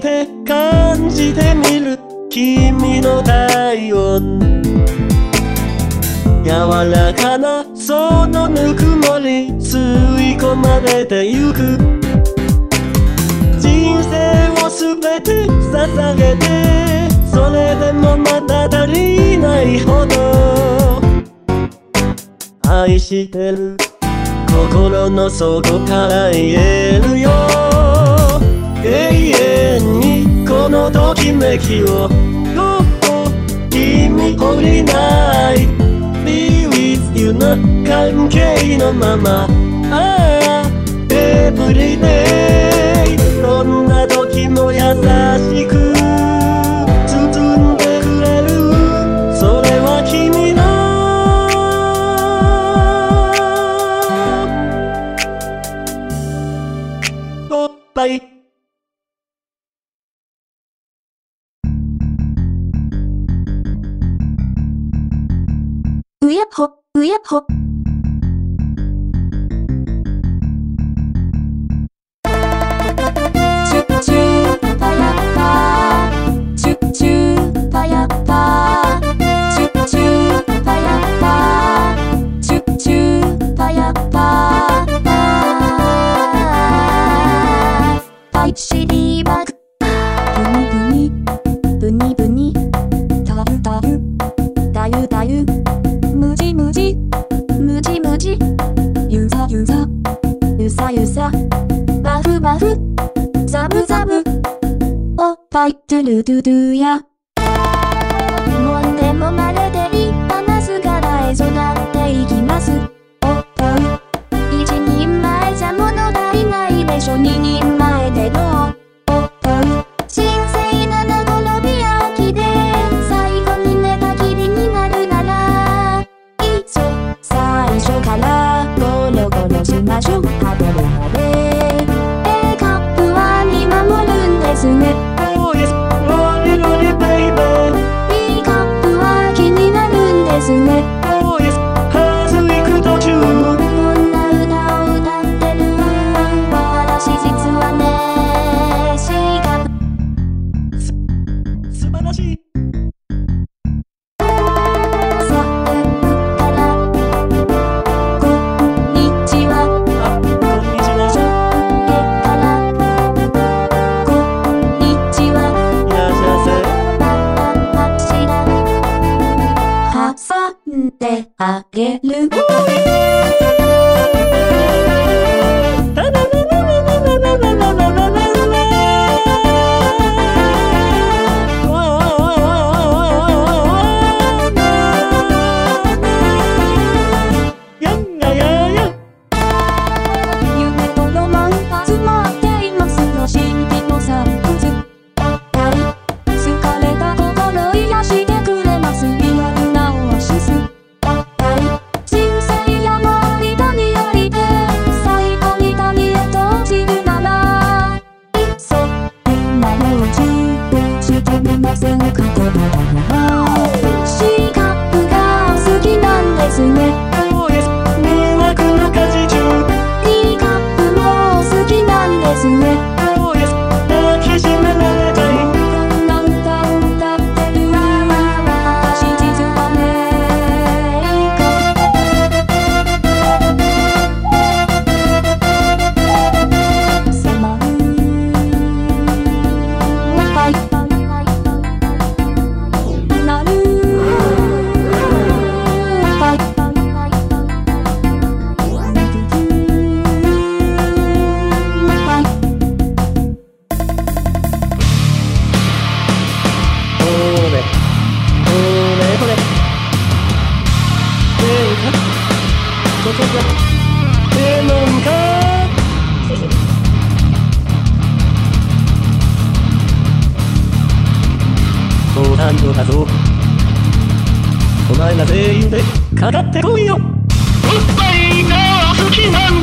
て感じてみる君の体温。柔らかなそのぬくもり吸い込まれてゆく。人生をすべて捧げてそれでもまだ足りないほど。愛してる心の底から言えるよ、yeah, yeah. のときめきを。どこ君降りない。Be with you な関係のまま。Everyday どんな時も優しく一哭，佢一哭。切切。じむじむじむじゆざゆざゆさゆさ。バフバフ。ザブザブ。おっぱいトゥルトゥドゥや。get loopy. ことだぞお前ら全員で語ってこいよ。おっぱいが好きな